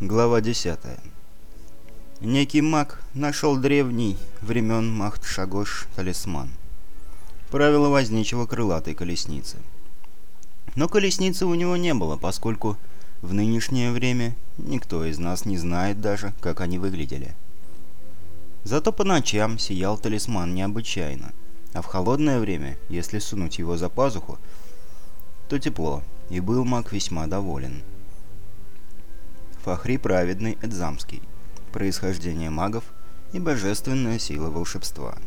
Глава 10. Некий маг нашел древний времен Махт-Шагош талисман. Правило возничего крылатой колесницы. Но колесницы у него не было, поскольку в нынешнее время никто из нас не знает даже, как они выглядели. Зато по ночам сиял талисман необычайно, а в холодное время, если сунуть его за пазуху, то тепло, и был маг весьма доволен. Фахри праведный Эдзамский. Происхождение магов и божественная сила волшебства.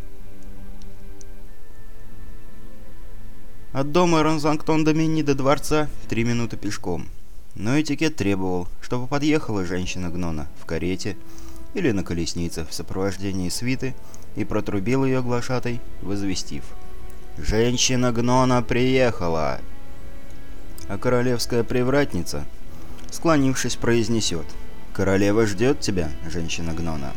От дома Ронзангтон-Домини до дворца три минуты пешком. Но этикет требовал, чтобы подъехала женщина-гнона в карете или на колеснице в сопровождении свиты и протрубил ее глашатой, возвестив «Женщина-гнона приехала!» А королевская привратница склонившись, произнесет «Королева ждет тебя, женщина Гнона».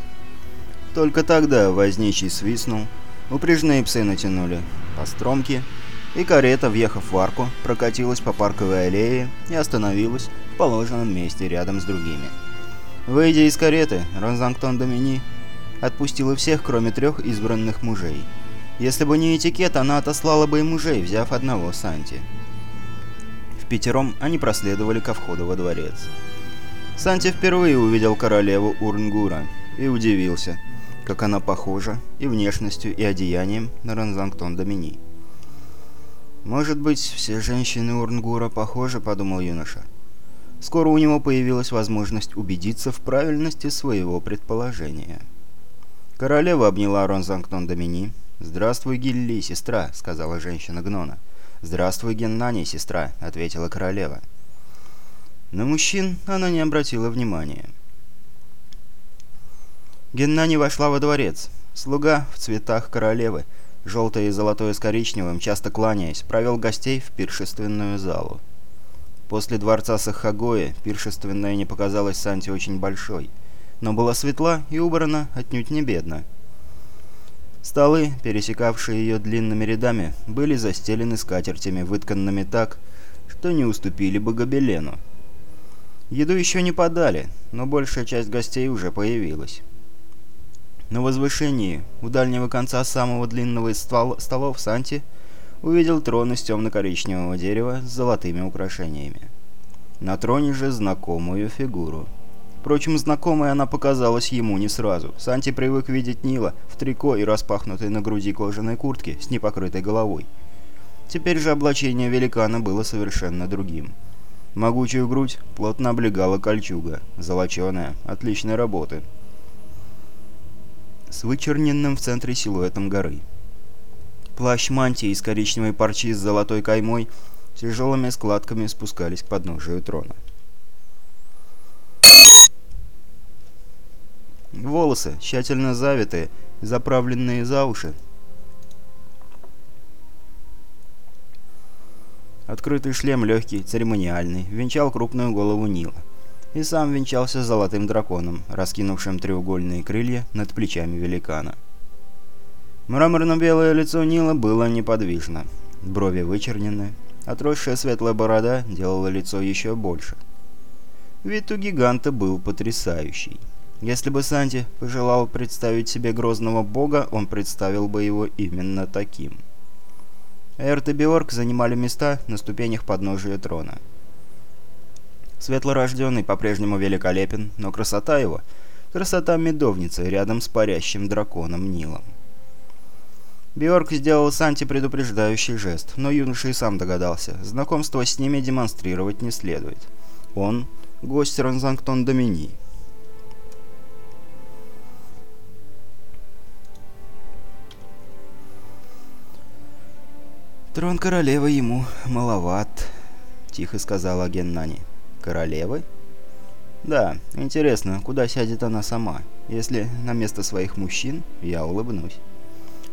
Только тогда возничий свистнул, упряжные псы натянули по стромке, и карета, въехав в арку, прокатилась по парковой аллее и остановилась в положенном месте рядом с другими. Выйдя из кареты, Ронзангтон Домини отпустила всех, кроме трех избранных мужей. Если бы не этикет, она отослала бы и мужей, взяв одного Санти пятером они проследовали ко входу во дворец. Санти впервые увидел королеву Урнгура и удивился, как она похожа и внешностью, и одеянием на Ранзангтон Домини. «Может быть, все женщины Урнгура похожи», — подумал юноша. Скоро у него появилась возможность убедиться в правильности своего предположения. Королева обняла Ронзангтон Домини. «Здравствуй, Гилли, сестра», — сказала женщина Гнона. «Здравствуй, Геннани, сестра», — ответила королева. На мужчин она не обратила внимания. Геннани вошла во дворец. Слуга в цветах королевы, желтое и золотое с коричневым, часто кланяясь, провел гостей в пиршественную залу. После дворца Сахагоя пиршественная не показалась Санте очень большой, но была светла и убрана отнюдь не бедно. Столы, пересекавшие ее длинными рядами, были застелены скатертями, вытканными так, что не уступили бы гобелену. Еду еще не подали, но большая часть гостей уже появилась. На возвышении, у дальнего конца самого длинного из стол столов Санти увидел трон из темно-коричневого дерева с золотыми украшениями. На троне же знакомую фигуру — Впрочем, знакомой она показалась ему не сразу. Санти привык видеть Нила в трико и распахнутой на груди кожаной куртке с непокрытой головой. Теперь же облачение великана было совершенно другим. Могучую грудь плотно облегала кольчуга, золоченая, отличной работы, с вычерненным в центре силуэтом горы. Плащ мантии из коричневой парчи с золотой каймой тяжелыми складками спускались к подножию трона. Волосы, тщательно завитые, заправленные за уши. Открытый шлем легкий, церемониальный, венчал крупную голову Нила. И сам венчался золотым драконом, раскинувшим треугольные крылья над плечами великана. Мраморно-белое лицо Нила было неподвижно. Брови вычернены, отросшая светлая борода делала лицо еще больше. Вид у гиганта был потрясающий. Если бы Санти пожелал представить себе грозного бога, он представил бы его именно таким. Эрт и Биорг занимали места на ступенях подножия трона. Светлорожденный по-прежнему великолепен, но красота его — красота медовницы рядом с парящим драконом Нилом. Биорг сделал Санти предупреждающий жест, но юноша и сам догадался, знакомство с ними демонстрировать не следует. Он — гость Ранзангтон Домини, «Трон королевы ему маловат», — тихо сказала Геннани. «Королевы?» «Да, интересно, куда сядет она сама? Если на место своих мужчин, я улыбнусь».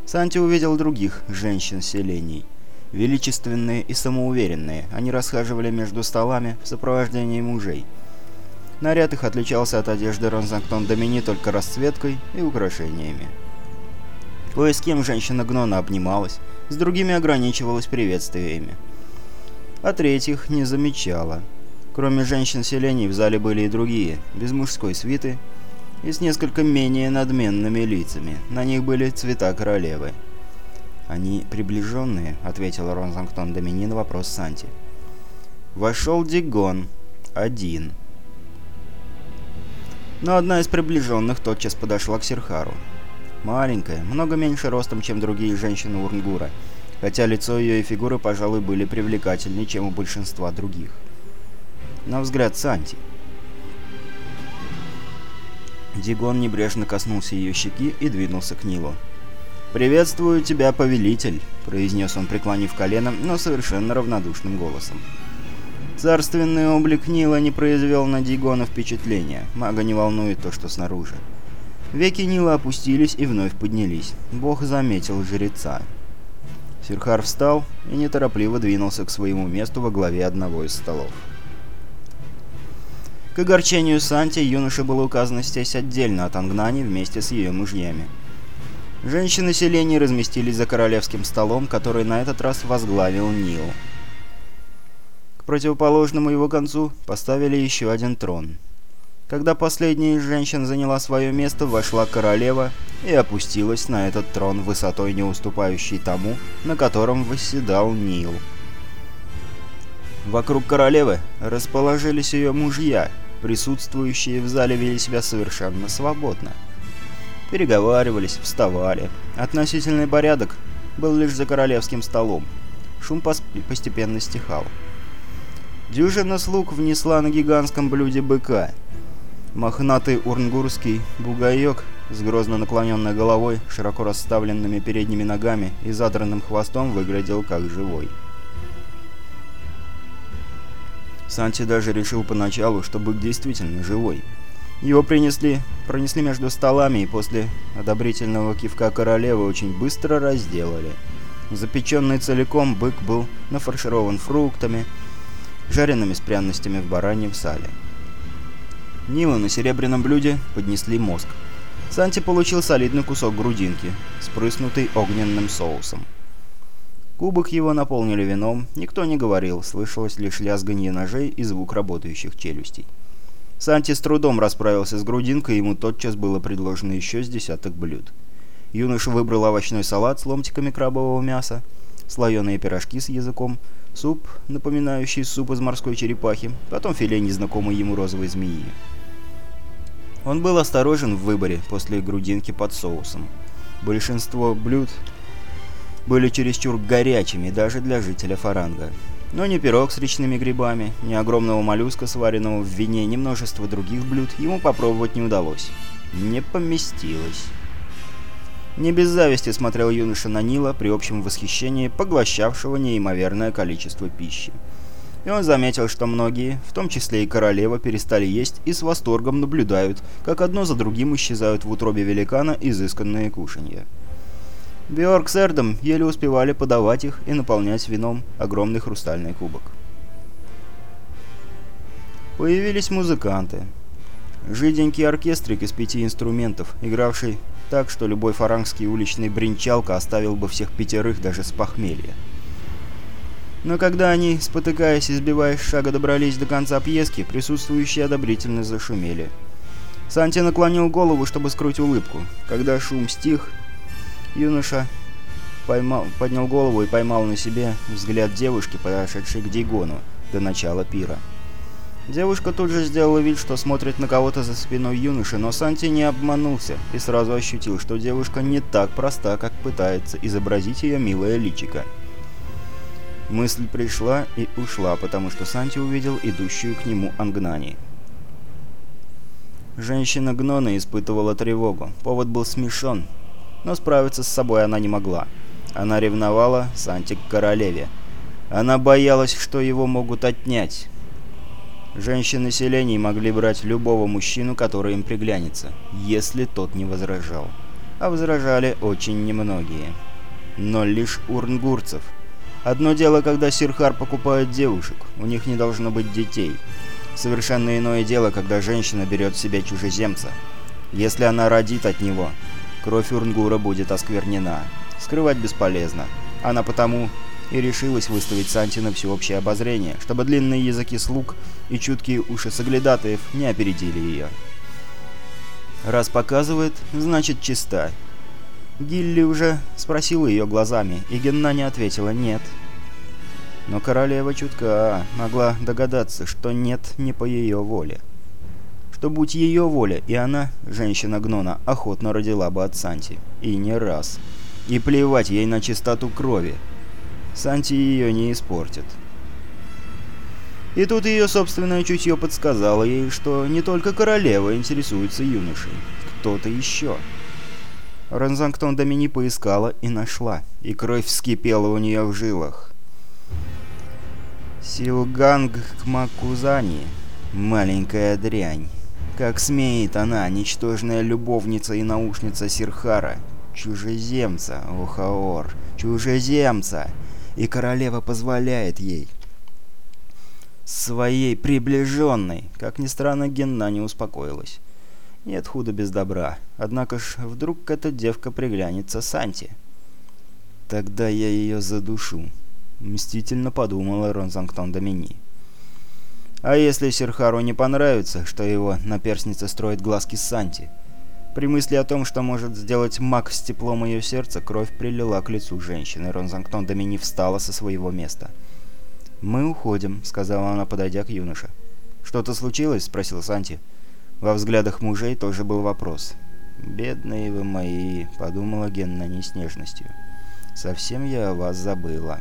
Санти увидел других женщин-селений. Величественные и самоуверенные, они расхаживали между столами в сопровождении мужей. Наряд их отличался от одежды Ронзактон Домини только расцветкой и украшениями. Кое с кем женщина-гнона обнималась, с другими ограничивалась приветствиями. А третьих не замечала. Кроме женщин селений в зале были и другие, без мужской свиты и с несколько менее надменными лицами. На них были цвета королевы. «Они приближенные», — ответил Ронзангтон Домини на вопрос Санти. Вошел Дигон. Один. Но одна из приближенных тотчас подошла к Серхару. Маленькая, много меньше ростом, чем другие женщины Урнгура, хотя лицо ее и фигура, пожалуй, были привлекательнее, чем у большинства других. На взгляд Санти. Дигон небрежно коснулся ее щеки и двинулся к Нилу. «Приветствую тебя, повелитель», — произнес он, преклонив колено, но совершенно равнодушным голосом. Царственный облик Нила не произвел на Дигона впечатления. Мага не волнует то, что снаружи. Веки Нила опустились и вновь поднялись. Бог заметил жреца. Сирхар встал и неторопливо двинулся к своему месту во главе одного из столов. К огорчению Санти юноше было указано сесть отдельно от Ангнани вместе с ее мужьями. Женщины селения разместились за королевским столом, который на этот раз возглавил Нил. К противоположному его концу поставили еще один трон. Когда последняя из женщин заняла свое место, вошла королева и опустилась на этот трон высотой не уступающей тому, на котором восседал Нил. Вокруг королевы расположились ее мужья, присутствующие в зале вели себя совершенно свободно. Переговаривались, вставали. Относительный порядок был лишь за королевским столом. Шум постепенно стихал. Дюжина слуг внесла на гигантском блюде быка. Мохнатый урнгурский бугаек с грозно наклоненной головой, широко расставленными передними ногами и задранным хвостом выглядел как живой. Санти даже решил поначалу, что бык действительно живой. Его принесли, пронесли между столами и после одобрительного кивка королевы очень быстро разделали. Запеченный целиком бык был нафарширован фруктами, жареными с пряностями в бараньем сале. Нилу на серебряном блюде поднесли мозг. Санти получил солидный кусок грудинки, спрыснутый огненным соусом. Кубок его наполнили вином, никто не говорил, слышалось лишь лязганье ножей и звук работающих челюстей. Санти с трудом расправился с грудинкой, ему тотчас было предложено еще с десяток блюд. Юноша выбрал овощной салат с ломтиками крабового мяса, слоеные пирожки с языком, суп, напоминающий суп из морской черепахи, потом филе незнакомой ему розовой змеи. Он был осторожен в выборе после грудинки под соусом. Большинство блюд были чересчур горячими даже для жителя Фаранга. Но ни пирог с речными грибами, ни огромного моллюска, сваренного в вине, ни множество других блюд ему попробовать не удалось. Не поместилось. Не без зависти смотрел юноша на Нила при общем восхищении, поглощавшего неимоверное количество пищи. И он заметил, что многие, в том числе и королева, перестали есть и с восторгом наблюдают, как одно за другим исчезают в утробе великана изысканные кушанья. Бьорк с Эрдом еле успевали подавать их и наполнять вином огромный хрустальный кубок. Появились музыканты. Жиденький оркестрик из пяти инструментов, игравший так, что любой фарангский уличный бренчалка оставил бы всех пятерых даже с похмелья. Но когда они, спотыкаясь и сбиваясь шага, добрались до конца пьески, присутствующие одобрительно зашумели. Санти наклонил голову, чтобы скрыть улыбку. Когда шум стих, Юноша поймал, поднял голову и поймал на себе взгляд девушки, подошедшей к Дигону до начала пира. Девушка тут же сделала вид, что смотрит на кого-то за спиной юноши, но Санти не обманулся и сразу ощутил, что девушка не так проста, как пытается изобразить ее милое личико. Мысль пришла и ушла, потому что Санти увидел идущую к нему Ангнани. Женщина Гнона испытывала тревогу. Повод был смешон, но справиться с собой она не могла. Она ревновала Санти к королеве. Она боялась, что его могут отнять. Женщины селений могли брать любого мужчину, который им приглянется, если тот не возражал. А возражали очень немногие. Но лишь урнгурцев. Одно дело, когда Сирхар покупает девушек, у них не должно быть детей. Совершенно иное дело, когда женщина берет себе чужеземца. Если она родит от него, Кровь Урнгура будет осквернена. Скрывать бесполезно. Она потому и решилась выставить Санти на всеобщее обозрение, чтобы длинные языки слуг и чуткие уши соглядатаев не опередили ее. Раз показывает, значит чиста. Гилли уже спросила ее глазами, и Генна не ответила «нет». Но королева чутка могла догадаться, что нет не по ее воле. Что будь ее воля, и она, женщина Гнона, охотно родила бы от Санти. И не раз. И плевать ей на чистоту крови. Санти ее не испортит. И тут ее собственное чутье подсказало ей, что не только королева интересуется юношей. Кто-то еще. Ранзангтон Домини поискала и нашла, и кровь вскипела у нее в жилах. Силганг Кмакузани. Маленькая дрянь. Как смеет она, ничтожная любовница и наушница Сирхара. Чужеземца, Ухаор. Чужеземца. И королева позволяет ей. Своей приближенной. Как ни странно, Генна не успокоилась. Нет худа без добра. Однако ж, вдруг эта девка приглянется Санти. Тогда я ее задушу. — мстительно подумала Ронзангтон Домини. «А если Серхару не понравится, что его наперсница строит глазки Санти?» При мысли о том, что может сделать маг с теплом ее сердца, кровь прилила к лицу женщины. Ронзангтон Домини встала со своего места. «Мы уходим», — сказала она, подойдя к юноше. «Что-то случилось?» — спросил Санти. Во взглядах мужей тоже был вопрос. «Бедные вы мои», — подумала Генна не с нежностью. «Совсем я о вас забыла».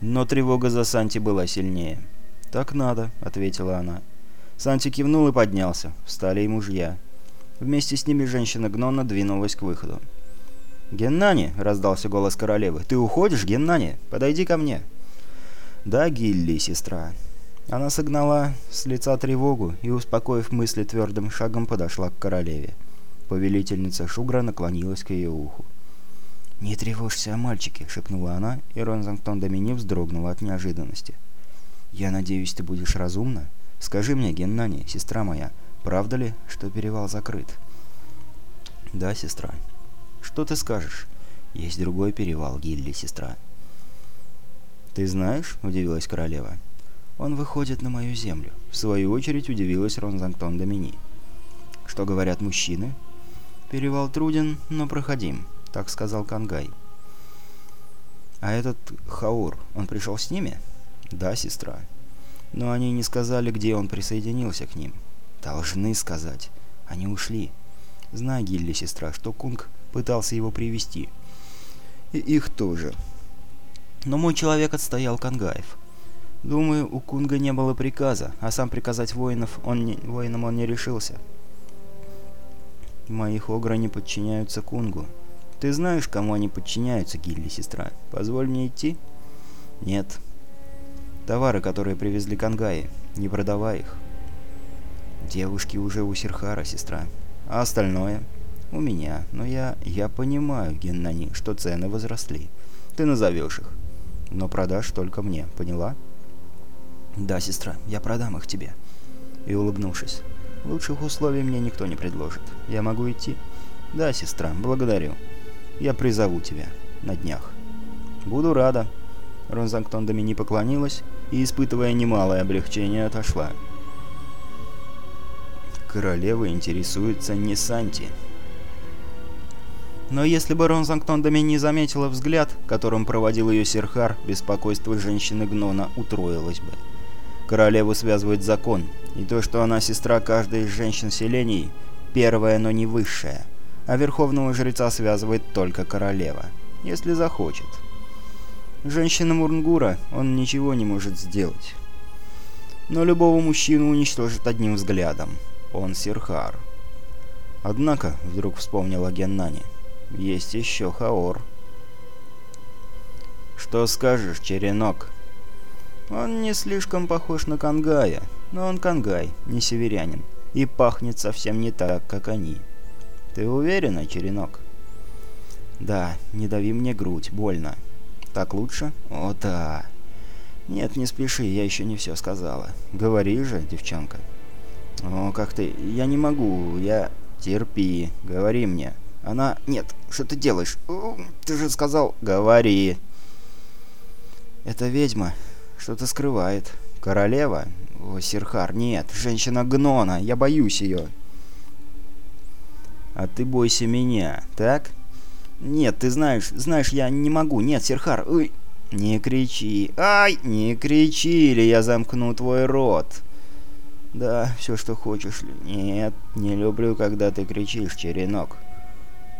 Но тревога за Санти была сильнее. «Так надо», — ответила она. Санти кивнул и поднялся. Встали и мужья. Вместе с ними женщина Гнона двинулась к выходу. «Геннани!» — раздался голос королевы. «Ты уходишь, Геннани? Подойди ко мне!» «Да, Гилли, сестра». Она согнала с лица тревогу и, успокоив мысли твердым шагом, подошла к королеве. Повелительница Шугра наклонилась к ее уху. «Не тревожься о мальчике», — шепнула она, и Ронзангтон Домини вздрогнула от неожиданности. «Я надеюсь, ты будешь разумна? Скажи мне, Геннани, сестра моя, правда ли, что перевал закрыт?» «Да, сестра». «Что ты скажешь?» «Есть другой перевал, Гилли, сестра». «Ты знаешь?» — удивилась королева. «Он выходит на мою землю». В свою очередь удивилась Ронзангтон Домини. «Что говорят мужчины?» «Перевал труден, но проходим» так сказал Кангай. «А этот Хаур, он пришел с ними?» «Да, сестра». «Но они не сказали, где он присоединился к ним». «Должны сказать. Они ушли. Знай, Гилли, сестра, что Кунг пытался его привести. И их тоже. Но мой человек отстоял Кангаев. Думаю, у Кунга не было приказа, а сам приказать воинов он не, воинам он не решился. Моих огра не подчиняются Кунгу. Ты знаешь, кому они подчиняются, Гилли, сестра? Позволь мне идти? Нет. Товары, которые привезли Кангаи, не продавай их. Девушки уже у Сирхара, сестра. А остальное? У меня. Но я... я понимаю, Геннани, что цены возросли. Ты назовешь их. Но продашь только мне, поняла? Да, сестра, я продам их тебе. И улыбнувшись. Лучших условий мне никто не предложит. Я могу идти? Да, сестра, благодарю. Я призову тебя на днях». «Буду рада». Ронзангтон Домини поклонилась и, испытывая немалое облегчение, отошла. Королева интересуется не Санти. Но если бы Ронзангтон Домини заметила взгляд, которым проводил ее Серхар, беспокойство женщины Гнона утроилось бы. Королеву связывает закон, и то, что она сестра каждой из женщин селений, первая, но не высшая – а верховного жреца связывает только королева, если захочет. Женщина Мурнгура он ничего не может сделать. Но любого мужчину уничтожит одним взглядом. Он Сирхар. Однако, вдруг вспомнила Геннани, есть еще Хаор. «Что скажешь, Черенок?» «Он не слишком похож на Кангая, но он Кангай, не северянин, и пахнет совсем не так, как они». «Ты уверена, черенок?» «Да, не дави мне грудь, больно». «Так лучше?» «О, да». «Нет, не спеши, я еще не все сказала». «Говори же, девчонка». «О, как ты... Я не могу, я...» «Терпи, говори мне». Она... Нет, что ты делаешь? Ты же сказал... Говори. Это ведьма. Что-то скрывает. Королева? О, Сирхар, нет. Женщина Гнона. Я боюсь ее. А ты бойся меня, так? Нет, ты знаешь... Знаешь, я не могу. Нет, Сирхар. Ой... «Не кричи! Ай! Не кричи, или я замкну твой рот!» «Да, все, что хочешь. Нет, не люблю, когда ты кричишь, черенок.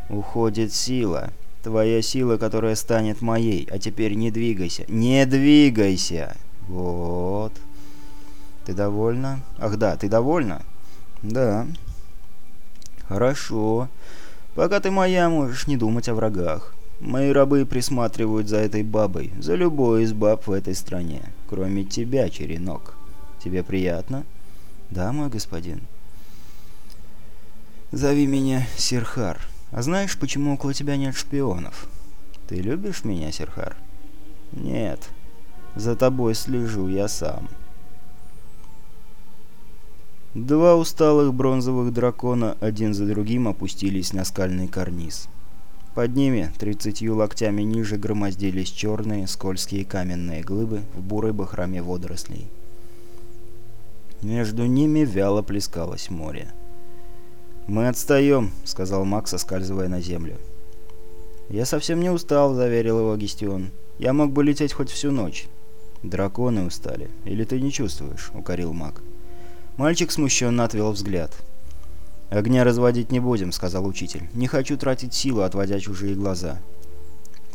Уходит сила. Твоя сила, которая станет моей. А теперь не двигайся. Не двигайся! Вот. Ты довольна? Ах да, ты довольна? Да. Хорошо. Пока ты моя, можешь не думать о врагах. Мои рабы присматривают за этой бабой, за любой из баб в этой стране, кроме тебя, черенок. Тебе приятно? Да, мой господин. Зови меня Сирхар. А знаешь, почему около тебя нет шпионов? Ты любишь меня, Сирхар? Нет. За тобой слежу я сам. Два усталых бронзовых дракона один за другим опустились на скальный карниз. Под ними, тридцатью локтями ниже, громоздились черные, скользкие каменные глыбы в бурой бахроме водорослей. Между ними вяло плескалось море. «Мы отстаем», — сказал Макс, соскальзывая на землю. «Я совсем не устал», — заверил его Гестион. «Я мог бы лететь хоть всю ночь». «Драконы устали. Или ты не чувствуешь?» — укорил Мак. Мальчик смущенно отвел взгляд. «Огня разводить не будем», — сказал учитель. «Не хочу тратить силу, отводя чужие глаза».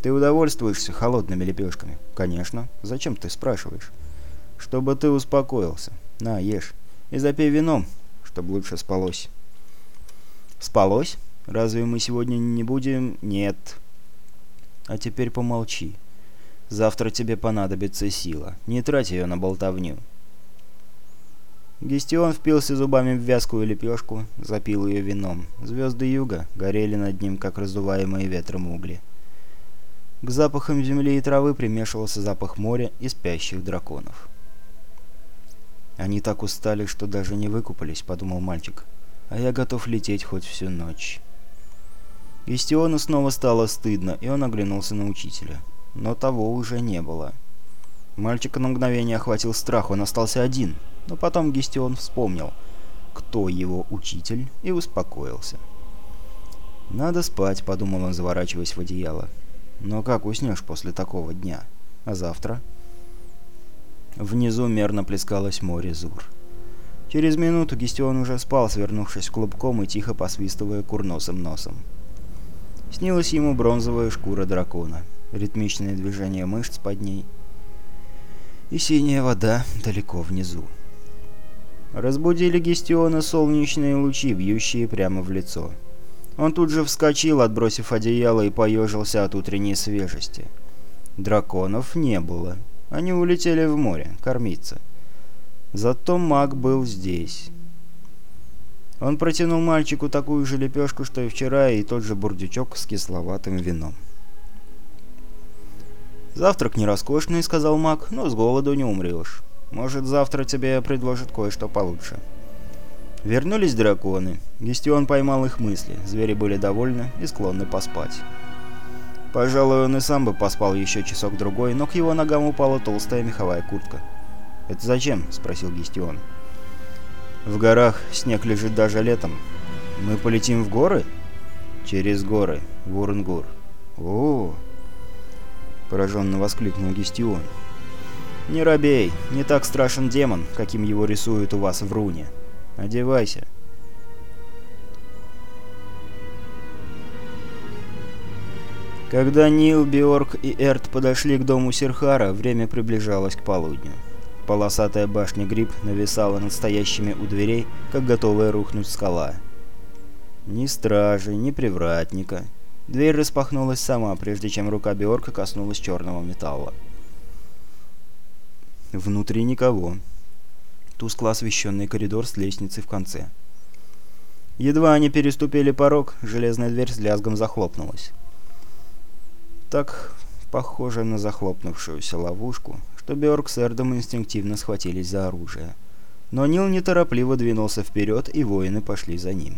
«Ты удовольствуешься холодными лепешками?» «Конечно. Зачем ты спрашиваешь?» «Чтобы ты успокоился. На, ешь. И запей вином, чтобы лучше спалось». «Спалось? Разве мы сегодня не будем...» «Нет». «А теперь помолчи. Завтра тебе понадобится сила. Не трать ее на болтовню». Гестион впился зубами в вязкую лепешку, запил ее вином. Звезды юга горели над ним, как раздуваемые ветром угли. К запахам земли и травы примешивался запах моря и спящих драконов. «Они так устали, что даже не выкупались», — подумал мальчик. «А я готов лететь хоть всю ночь». Гестиону снова стало стыдно, и он оглянулся на учителя. Но того уже не было. Мальчика на мгновение охватил страх, он остался один — но потом Гестион вспомнил, кто его учитель, и успокоился. «Надо спать», — подумал он, заворачиваясь в одеяло. «Но как уснешь после такого дня? А завтра?» Внизу мерно плескалось море Зур. Через минуту Гестион уже спал, свернувшись клубком и тихо посвистывая курносым носом. Снилась ему бронзовая шкура дракона, ритмичное движение мышц под ней и синяя вода далеко внизу. Разбудили Гестиона солнечные лучи, бьющие прямо в лицо. Он тут же вскочил, отбросив одеяло, и поежился от утренней свежести. Драконов не было. Они улетели в море, кормиться. Зато маг был здесь. Он протянул мальчику такую же лепешку, что и вчера, и тот же бурдючок с кисловатым вином. «Завтрак не роскошный», — сказал маг, — «но с голоду не умрешь». Может, завтра тебе предложат кое-что получше». Вернулись драконы. Гестион поймал их мысли. Звери были довольны и склонны поспать. Пожалуй, он и сам бы поспал еще часок-другой, но к его ногам упала толстая меховая куртка. «Это зачем?» — спросил Гестион. «В горах снег лежит даже летом. Мы полетим в горы?» «Через горы, в Уренгур». «О!» — пораженно воскликнул Гестион. «Не робей, не так страшен демон, каким его рисуют у вас в руне. Одевайся». Когда Нил, Биорг и Эрт подошли к дому Серхара, время приближалось к полудню. Полосатая башня Гриб нависала над стоящими у дверей, как готовая рухнуть скала. Ни стражи, ни привратника. Дверь распахнулась сама, прежде чем рука Биорка коснулась черного металла. Внутри никого. Тускло освещенный коридор с лестницей в конце. Едва они переступили порог, железная дверь с лязгом захлопнулась. Так похоже на захлопнувшуюся ловушку, что Бёрк с Эрдом инстинктивно схватились за оружие. Но Нил неторопливо двинулся вперед, и воины пошли за ним.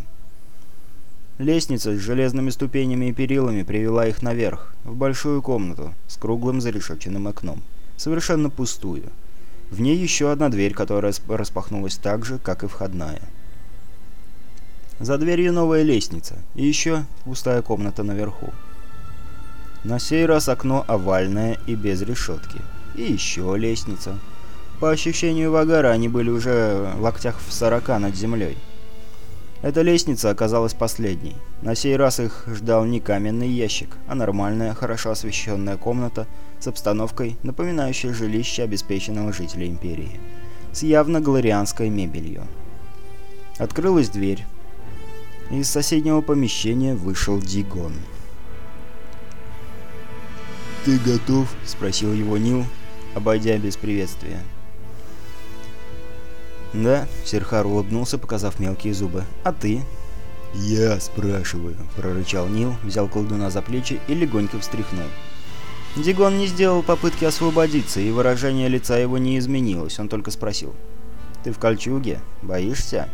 Лестница с железными ступенями и перилами привела их наверх, в большую комнату с круглым зарешоченным окном, совершенно пустую. В ней еще одна дверь, которая распахнулась так же, как и входная. За дверью новая лестница и еще пустая комната наверху. На сей раз окно овальное и без решетки. И еще лестница. По ощущению Вагара они были уже в локтях в сорока над землей. Эта лестница оказалась последней. На сей раз их ждал не каменный ящик, а нормальная, хорошо освещенная комната с обстановкой, напоминающей жилище обеспеченного жителя Империи, с явно глорианской мебелью. Открылась дверь. Из соседнего помещения вышел Дигон. «Ты готов?» — спросил его Нил, обойдя без приветствия. «Да», — Серхар улыбнулся, показав мелкие зубы. «А ты?» «Я спрашиваю», — прорычал Нил, взял колдуна за плечи и легонько встряхнул. Дигон не сделал попытки освободиться, и выражение лица его не изменилось, он только спросил. «Ты в кольчуге? Боишься?»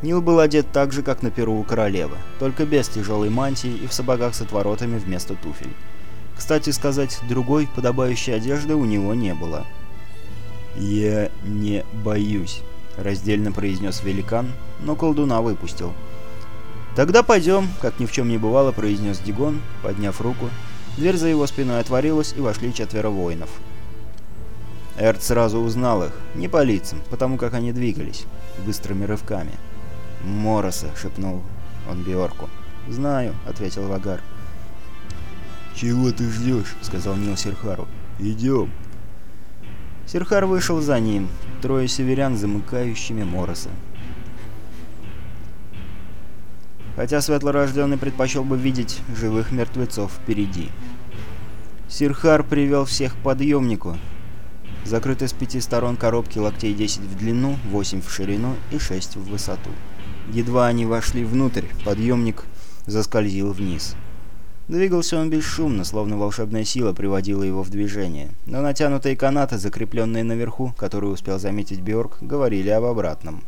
Нил был одет так же, как на перу у королевы, только без тяжелой мантии и в сапогах с отворотами вместо туфель. Кстати сказать, другой подобающей одежды у него не было. «Я не боюсь», — раздельно произнес великан, но колдуна выпустил. «Тогда пойдем», — как ни в чем не бывало, произнес Дигон, подняв руку. Дверь за его спиной отворилась, и вошли четверо воинов. Эрт сразу узнал их, не по лицам, потому как они двигались, быстрыми рывками. «Мороса», — шепнул он Биорку. «Знаю», — ответил Вагар. «Чего ты ждешь?» — сказал Нил Серхару. «Идем». Серхар вышел за ним, трое северян, замыкающими Мороса. Хотя светлорожденный предпочел бы видеть живых мертвецов впереди. Сирхар привел всех к подъемнику, закрытой с пяти сторон коробки локтей 10 в длину, 8 в ширину и 6 в высоту. Едва они вошли внутрь, подъемник заскользил вниз. Двигался он бесшумно, словно волшебная сила приводила его в движение. Но натянутые канаты, закрепленные наверху, которые успел заметить Бjörk, говорили об обратном.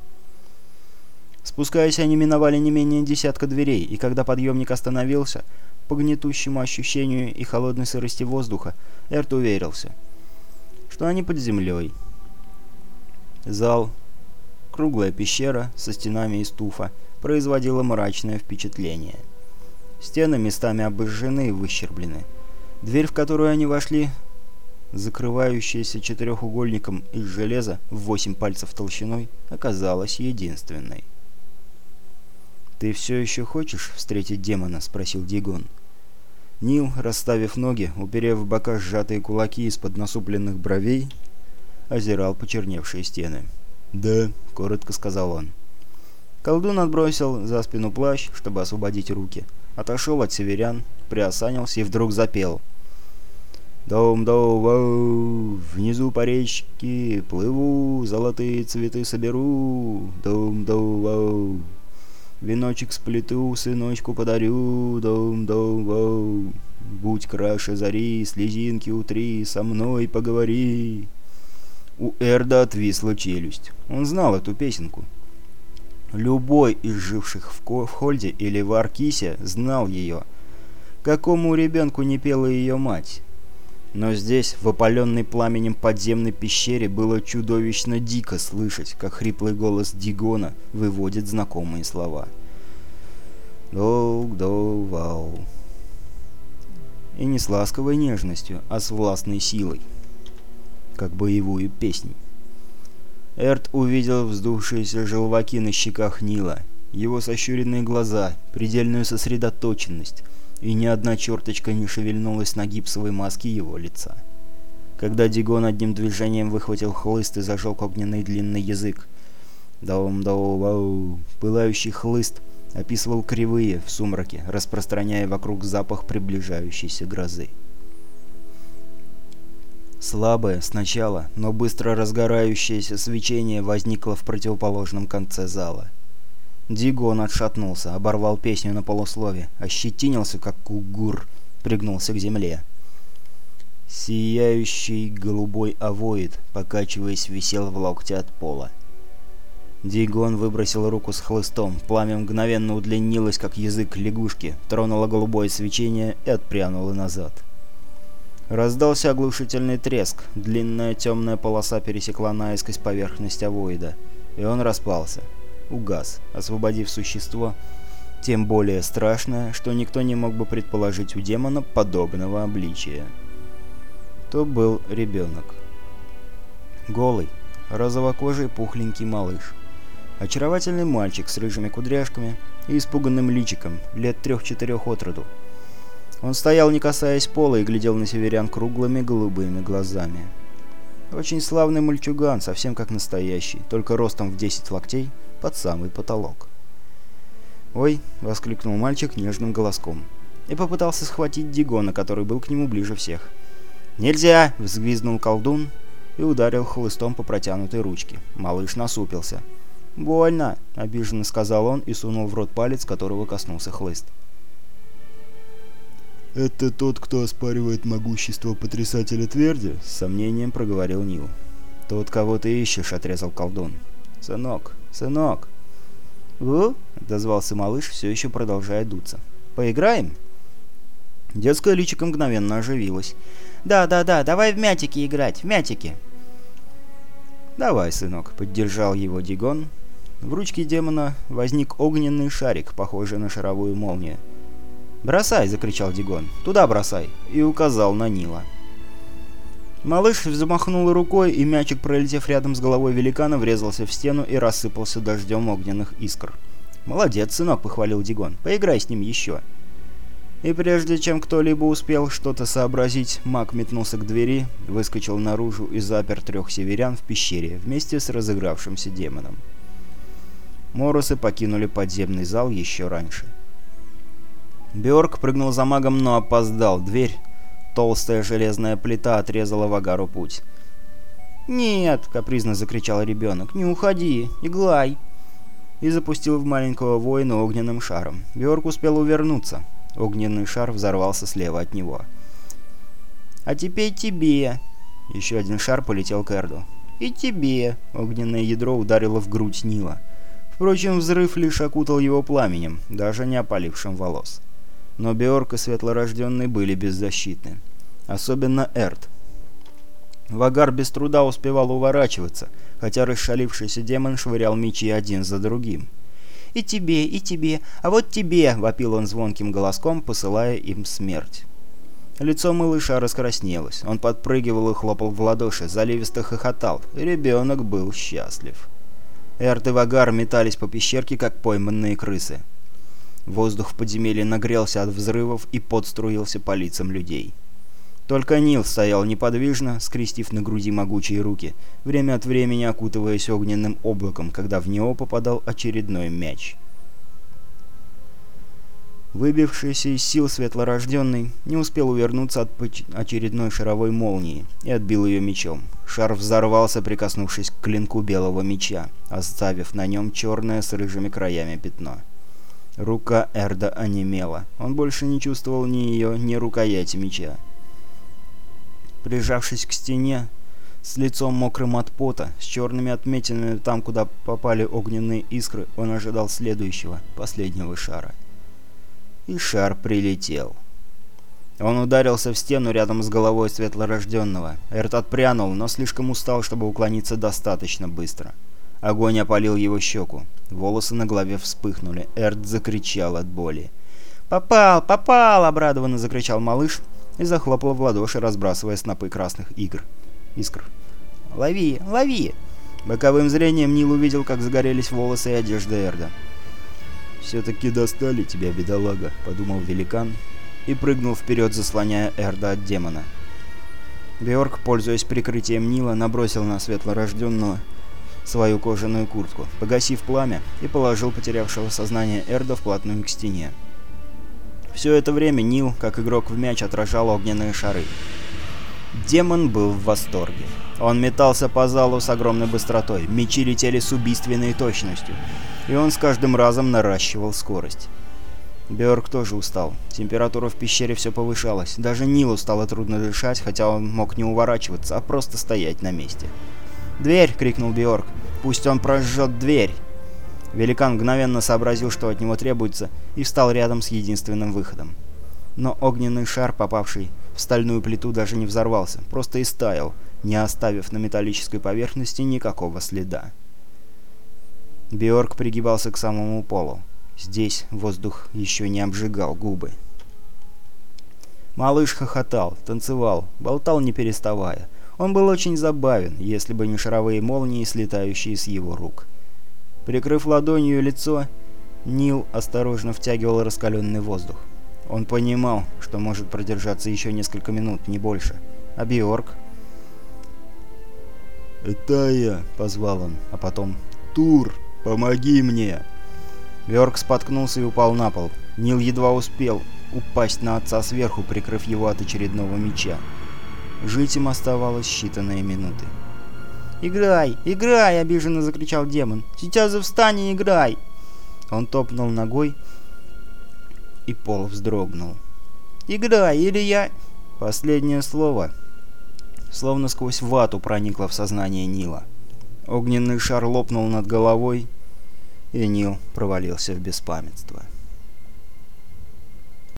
Спускаясь, они миновали не менее десятка дверей, и когда подъемник остановился, по гнетущему ощущению и холодной сырости воздуха, Эрт уверился, что они под землей. Зал, круглая пещера со стенами из туфа, производила мрачное впечатление. Стены местами обожжены и выщерблены. Дверь, в которую они вошли, закрывающаяся четырехугольником из железа в восемь пальцев толщиной, оказалась единственной. «Ты все еще хочешь встретить демона?» — спросил Дигон. Нил, расставив ноги, уперев в бока сжатые кулаки из-под насупленных бровей, озирал почерневшие стены. «Да», — коротко сказал он. Колдун отбросил за спину плащ, чтобы освободить руки — отошел от северян, приосанился и вдруг запел. «Дом-дом-воу, внизу по речке плыву, золотые цветы соберу, дом-дом-воу, веночек сплету, сыночку подарю, дом-дом-воу, будь краше зари, слезинки утри, со мной поговори». У Эрда отвисла челюсть. Он знал эту песенку. Любой из живших в, Хольде или в Аркисе знал ее. Какому ребенку не пела ее мать? Но здесь, в опаленной пламенем подземной пещере, было чудовищно дико слышать, как хриплый голос Дигона выводит знакомые слова. «Долг-дол-вау». И не с ласковой нежностью, а с властной силой, как боевую песнь. Эрт увидел вздувшиеся желваки на щеках Нила, его сощуренные глаза, предельную сосредоточенность, и ни одна черточка не шевельнулась на гипсовой маске его лица. Когда Дигон одним движением выхватил хлыст и зажег огненный длинный язык, «Даум-дау-вау!» Пылающий хлыст описывал кривые в сумраке, распространяя вокруг запах приближающейся грозы. Слабое сначала, но быстро разгорающееся свечение возникло в противоположном конце зала. Дигон отшатнулся, оборвал песню на полуслове, ощетинился, как кугур, пригнулся к земле. Сияющий голубой овоид, покачиваясь, висел в локте от пола. Дигон выбросил руку с хлыстом, пламя мгновенно удлинилось, как язык лягушки, тронуло голубое свечение и отпрянуло назад. Раздался оглушительный треск, длинная темная полоса пересекла наискось поверхность авоида, и он распался, угас, освободив существо, тем более страшное, что никто не мог бы предположить у демона подобного обличия. То был ребенок. Голый, розовокожий пухленький малыш. Очаровательный мальчик с рыжими кудряшками и испуганным личиком, лет трех-четырех от роду. Он стоял, не касаясь пола, и глядел на северян круглыми голубыми глазами. Очень славный мальчуган, совсем как настоящий, только ростом в 10 локтей под самый потолок. «Ой!» — воскликнул мальчик нежным голоском. И попытался схватить Дигона, который был к нему ближе всех. «Нельзя!» — взвизнул колдун и ударил хлыстом по протянутой ручке. Малыш насупился. «Больно!» — обиженно сказал он и сунул в рот палец, которого коснулся хлыст. «Это тот, кто оспаривает могущество потрясателя тверди?» — с сомнением проговорил Нил. «Тот, кого ты ищешь», — отрезал колдун. «Сынок, сынок!» «У?» — дозвался малыш, все еще продолжая дуться. «Поиграем?» Детское личико мгновенно оживилось. «Да, да, да, давай в мятики играть, в мятики!» «Давай, сынок», — поддержал его Дигон. В ручке демона возник огненный шарик, похожий на шаровую молнию. «Бросай!» — закричал Дигон. «Туда бросай!» и указал на Нила. Малыш взмахнул рукой, и мячик, пролетев рядом с головой великана, врезался в стену и рассыпался дождем огненных искр. «Молодец, сынок!» — похвалил Дигон. «Поиграй с ним еще!» И прежде чем кто-либо успел что-то сообразить, маг метнулся к двери, выскочил наружу и запер трех северян в пещере вместе с разыгравшимся демоном. Моросы покинули подземный зал еще раньше. Бёрк прыгнул за магом, но опоздал. Дверь, толстая железная плита, отрезала Вагару путь. «Нет!» — капризно закричал ребенок. «Не уходи! Иглай!» И запустил в маленького воина огненным шаром. Бьорк успел увернуться. Огненный шар взорвался слева от него. «А теперь тебе!» Еще один шар полетел к Эрду. «И тебе!» Огненное ядро ударило в грудь Нила. Впрочем, взрыв лишь окутал его пламенем, даже не опалившим волос но Беорг и Светлорожденный были беззащитны. Особенно Эрт. Вагар без труда успевал уворачиваться, хотя расшалившийся демон швырял мечи один за другим. «И тебе, и тебе, а вот тебе!» — вопил он звонким голоском, посылая им смерть. Лицо малыша раскраснелось. Он подпрыгивал и хлопал в ладоши, заливисто хохотал. Ребенок был счастлив. Эрт и Вагар метались по пещерке, как пойманные крысы. Воздух в подземелье нагрелся от взрывов и подструился по лицам людей. Только Нил стоял неподвижно, скрестив на груди могучие руки, время от времени окутываясь огненным облаком, когда в него попадал очередной мяч. Выбившийся из сил светлорожденный не успел увернуться от очередной шаровой молнии и отбил ее мечом. Шар взорвался, прикоснувшись к клинку белого меча, оставив на нем черное с рыжими краями пятно. Рука Эрда онемела. Он больше не чувствовал ни ее, ни рукояти меча. Прижавшись к стене, с лицом мокрым от пота, с черными отметинами там, куда попали огненные искры, он ожидал следующего, последнего шара. И шар прилетел. Он ударился в стену рядом с головой светлорожденного. Эрт отпрянул, но слишком устал, чтобы уклониться достаточно быстро. Огонь опалил его щеку. Волосы на голове вспыхнули. Эрт закричал от боли. «Попал! Попал!» — обрадованно закричал малыш и захлопал в ладоши, разбрасывая снопы красных игр. искр. «Лови! Лови!» Боковым зрением Нил увидел, как загорелись волосы и одежда Эрда. «Все-таки достали тебя, бедолага», — подумал великан и прыгнул вперед, заслоняя Эрда от демона. Беорг, пользуясь прикрытием Нила, набросил на светлорожденного свою кожаную куртку, погасив пламя, и положил потерявшего сознание Эрда вплотную к стене. Все это время Нил, как игрок в мяч, отражал огненные шары. Демон был в восторге. Он метался по залу с огромной быстротой, мечи летели с убийственной точностью, и он с каждым разом наращивал скорость. Бёрк тоже устал. Температура в пещере все повышалась. Даже Нилу стало трудно дышать, хотя он мог не уворачиваться, а просто стоять на месте. «Дверь!» — крикнул Бьорк Пусть он прожжет дверь!» Великан мгновенно сообразил, что от него требуется, и встал рядом с единственным выходом. Но огненный шар, попавший в стальную плиту, даже не взорвался, просто истаял, не оставив на металлической поверхности никакого следа. Биорг пригибался к самому полу. Здесь воздух еще не обжигал губы. Малыш хохотал, танцевал, болтал не переставая. Он был очень забавен, если бы не шаровые молнии, слетающие с его рук. Прикрыв ладонью лицо, Нил осторожно втягивал раскаленный воздух. Он понимал, что может продержаться еще несколько минут, не больше. А Биорг? «Это я!» — позвал он, а потом «Тур, помоги мне!» Биорг споткнулся и упал на пол. Нил едва успел упасть на отца сверху, прикрыв его от очередного меча. Жить им оставалось считанные минуты. «Играй! Играй!» — обиженно закричал демон. «Сейчас же встань и играй!» Он топнул ногой, и пол вздрогнул. «Играй, или я...» Последнее слово словно сквозь вату проникло в сознание Нила. Огненный шар лопнул над головой, и Нил провалился в беспамятство.